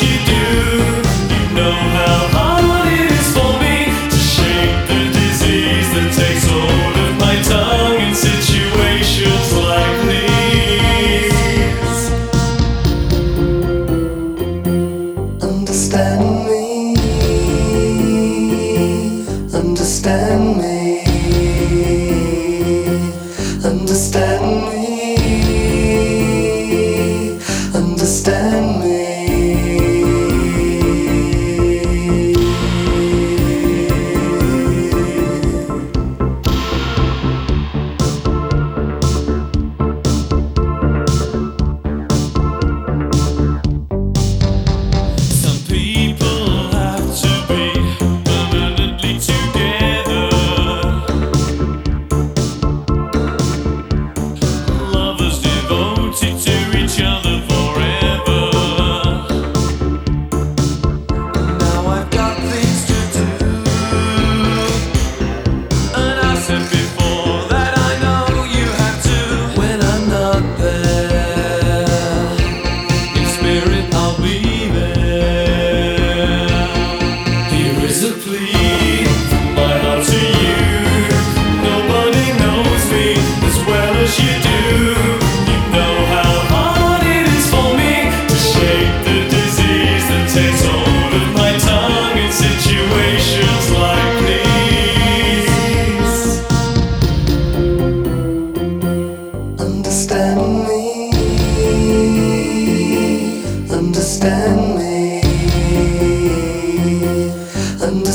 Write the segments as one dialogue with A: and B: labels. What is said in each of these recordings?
A: she did.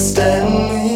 A: Stanley.